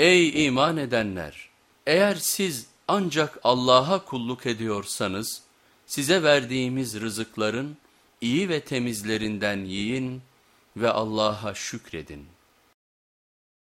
Ey iman edenler! Eğer siz ancak Allah'a kulluk ediyorsanız, size verdiğimiz rızıkların iyi ve temizlerinden yiyin ve Allah'a şükredin.